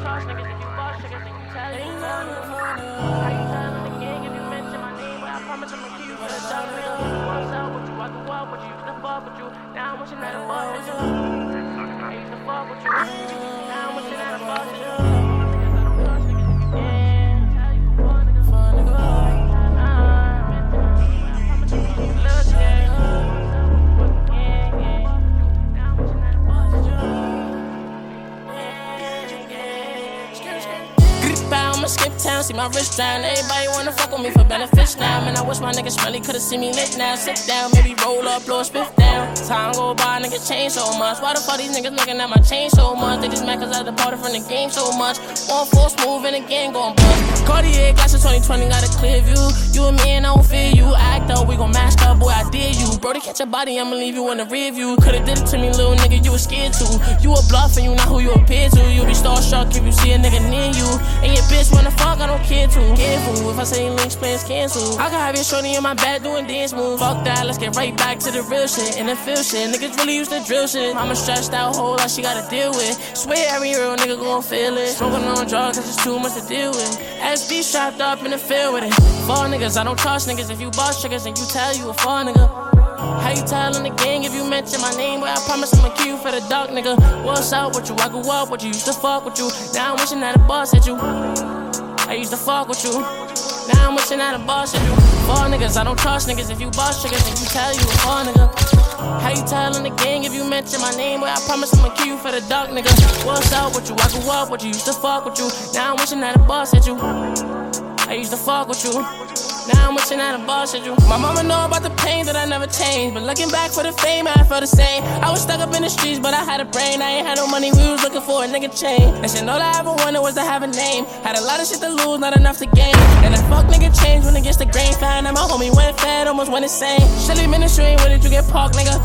trust niggas if you boss niggas you tell I'ma skip town, see my wrist down. Everybody wanna fuck with me for benefits now. Man, I wish my niggas smelly could've seen me lit now. Sit down, maybe roll up, blow a spiff down. Time go by, niggas change so much. Why the fuck these niggas looking at my chain so much? They just mad cause I departed from the game so much. One force move and again going bust. Cartier glasses 2020 got a clear view. You and me and I don't fear you. Act up, we gon' mask up, boy, I dare you. Bro, to catch your body, I'ma leave you in the rear view. Could've did it to me, little nigga, you was scared to. You a bluff and you not who you appear to. You be starstruck if you see a nigga near you. And your bitch wanna fuck, I don't care to. Careful, if I say links, plans cancel. I can have your shorty in my bed doing dance moves. Fuck that, let's get right back to the real shit. And the feel shit, niggas really used to drill shit. I'm a stressed out, whole lot she gotta deal with. Swear every real nigga gon' feel it. Smoking on drugs, cause it's too much to deal with. SB strapped up in the field with it. Fall niggas, I don't trust niggas. If you boss triggers and you tell you a fall nigga. How you tellin' the gang if you mention my name? But I promise I'ma kill you for the dark nigga. What's up with you? I grew up with you, used to fuck with you. Now I'm wishing that a boss hit you. I used to fuck with you. Now I'm wishing that a boss you. Fall niggas, I don't trust niggas. If you boss triggers and you tell you a fall nigga. How you tellin' the gang if you mention my name? But I promise I'ma kill you for the dark nigga. What's up with you? I grew up with you, used to fuck with you. Now I'm wishing that a boss hit you. I used to fuck with you. Now I'm wishing a boss hit you. My mama know about the pain that I never changed. But looking back for the fame, I felt the same. I was stuck up in the streets, but I had a brain. I ain't had no money, we was looking for a nigga chain. And shit, all I ever wanted was to have a name. Had a lot of shit to lose, not enough to gain. And that fuck nigga changed when it gets the grain. Found out my homie went fed, almost went insane. Shelly ministry, where did you get parked, nigga?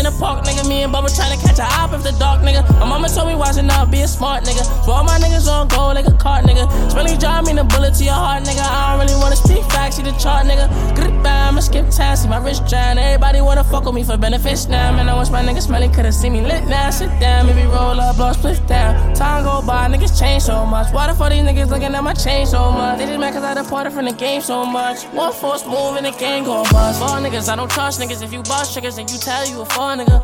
In the park, nigga. Me and Bubba trying to catch a op after dark, nigga. My mama told me watching out, be a smart nigga. For all my niggas on go like a cart, nigga. Spelling job mean a bullet to your heart, nigga. I don't really wanna speak facts, see the chart, nigga. Goodbye, I'ma skip town, see my wrist drown. Everybody wanna fuck with me for benefits now. Man, I wish my niggas smelly could've seen me lit now. Sit down, maybe roll up, blow split down. Time go by, change so much. Why the fuck these niggas looking at my chain so much? They just mad cause I departed from the game so much. One force move and the gang go bust. Fall niggas, I don't trust niggas. If you boss triggers, then you tell you a fall nigga.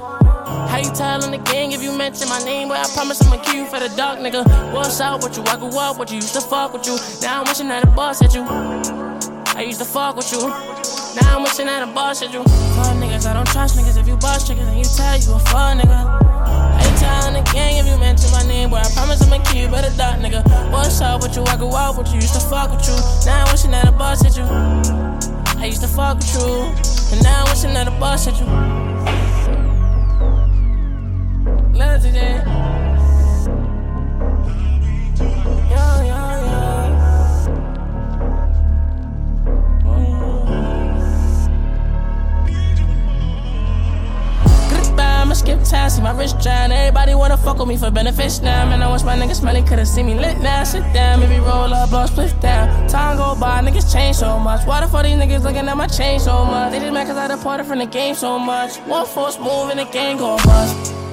How you tellin' the gang if you mention my name? But I promise I'ma kill you for the dark nigga. What's up with you? I grew up with you, used to fuck with you. Now I'm wishing that a boss hit you. I used to fuck with you. Now I'm wishing that a boss hit you. Fuck niggas, I don't trust niggas. If you boss triggers, then you tell you a fuck nigga. You tellin' the gang if you mention my name? But I promise I'ma kill you for the dark nigga. What's up with you? I grew up with you, used to fuck with you. Now I'm wishing that a boss hit you. I used to fuck with you. And now I'm wishing that a boss hit you. Love today. Skip town, see my wrist drown. Everybody wanna fuck with me for benefits now. Man, I wish my niggas smelly could've seen me lit now. Sit down, maybe roll up, blow split down. Time go by, niggas change so much. Why the fuck these niggas looking at my chain so much? They just mad cause I departed from the game so much. One force move and the game go bust.